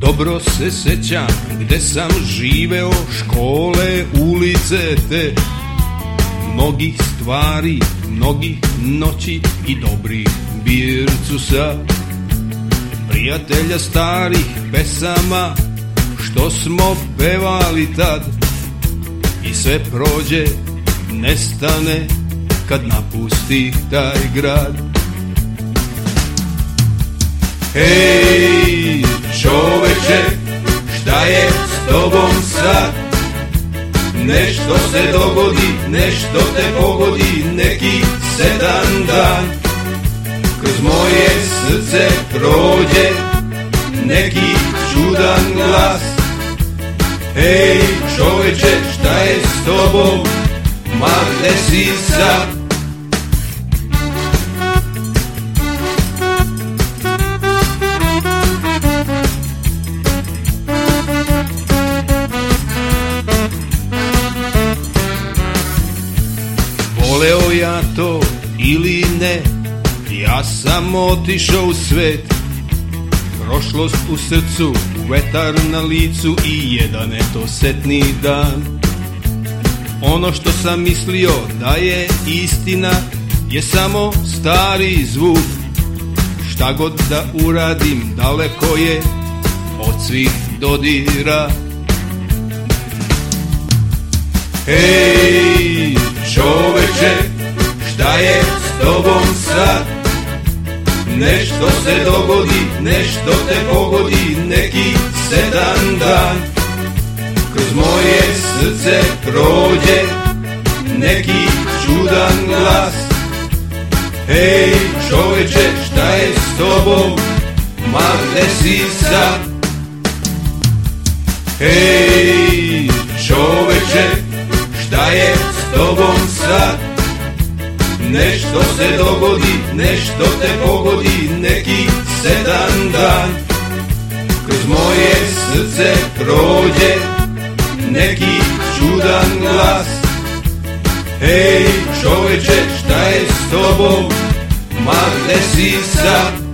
Dobro se sećam gde sam živeo Škole, ulice te. Mnogih stvari, mnogih noći I dobrih bircusa Prijatelja starih pesama Što smo pevali tad. I sve prođe, nestane Kad napusti taj grad. Hej, šta je s tobom sad? Nešto se dogodi, nešto te pogodi, neki sedam dan Kroz moje srce prođe neki čudan glas Hej čoveče, šta je s tobom, ma gde si sad? Ili ne Ja sam otišao u svet. Prošlost u srcu, vetar na licu I jedan eto setni dan. Ono što sam mislio da je istina Je samo stari zvuk. Šta god da uradim daleko je Od svih dodira. Hej, tobom sad? Nešto se dogodi, nešto te pogodi, neki sedam dan Kroz moje srce prođe neki čudan glas Hej, čoveče, šta je s tobom, ma gde si sad? Hej, čoveče, Šta je s tobom sad? Nešto se dogodi, nešto te pogodi, neki sedam dan. Kroz moje srce prođe neki čudan glas. Hej čoveče, šta je s tobom, ma gde si sad?